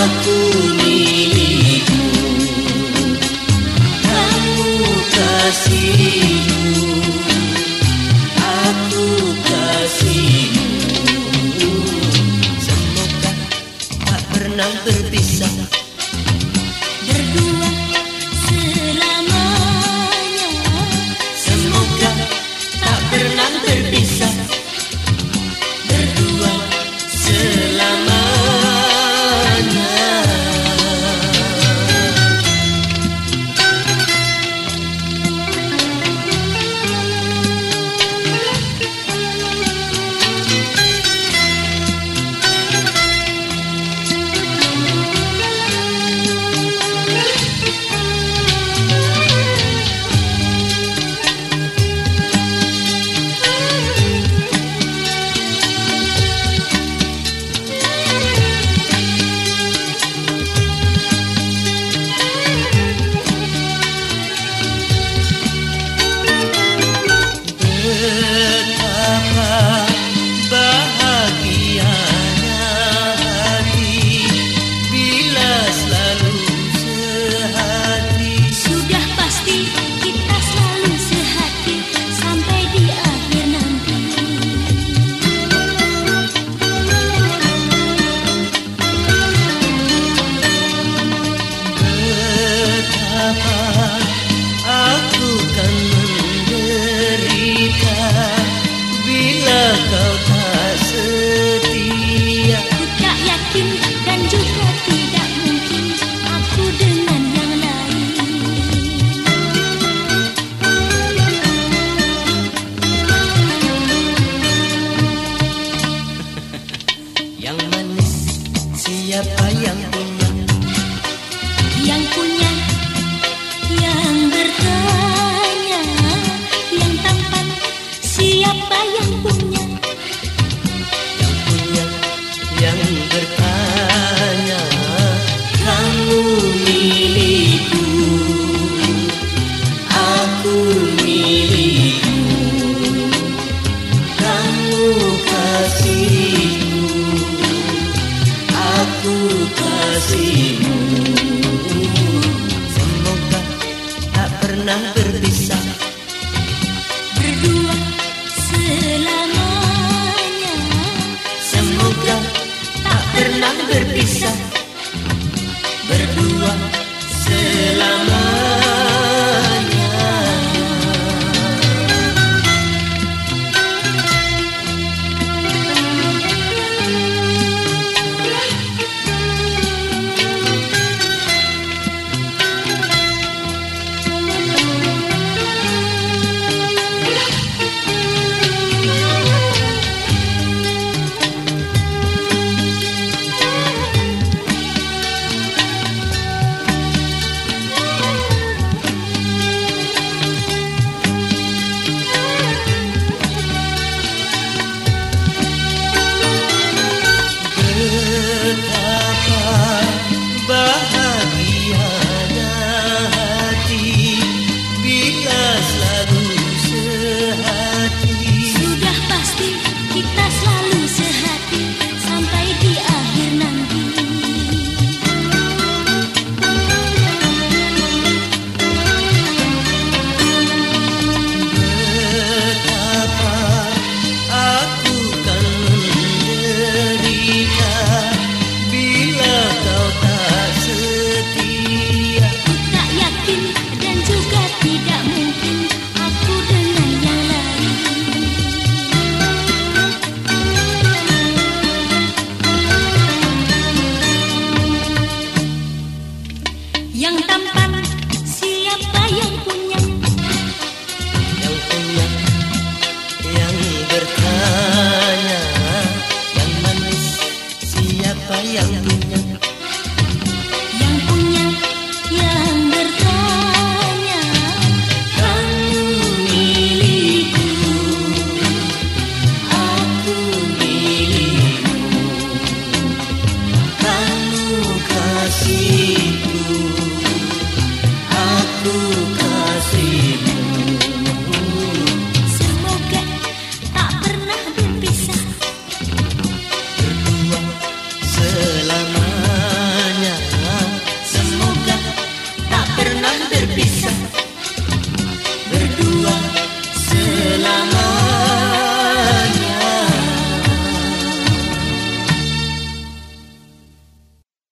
aku milikmu. Aku kasihmu. Aku kasihmu. Semoga tak pernah berpisah see.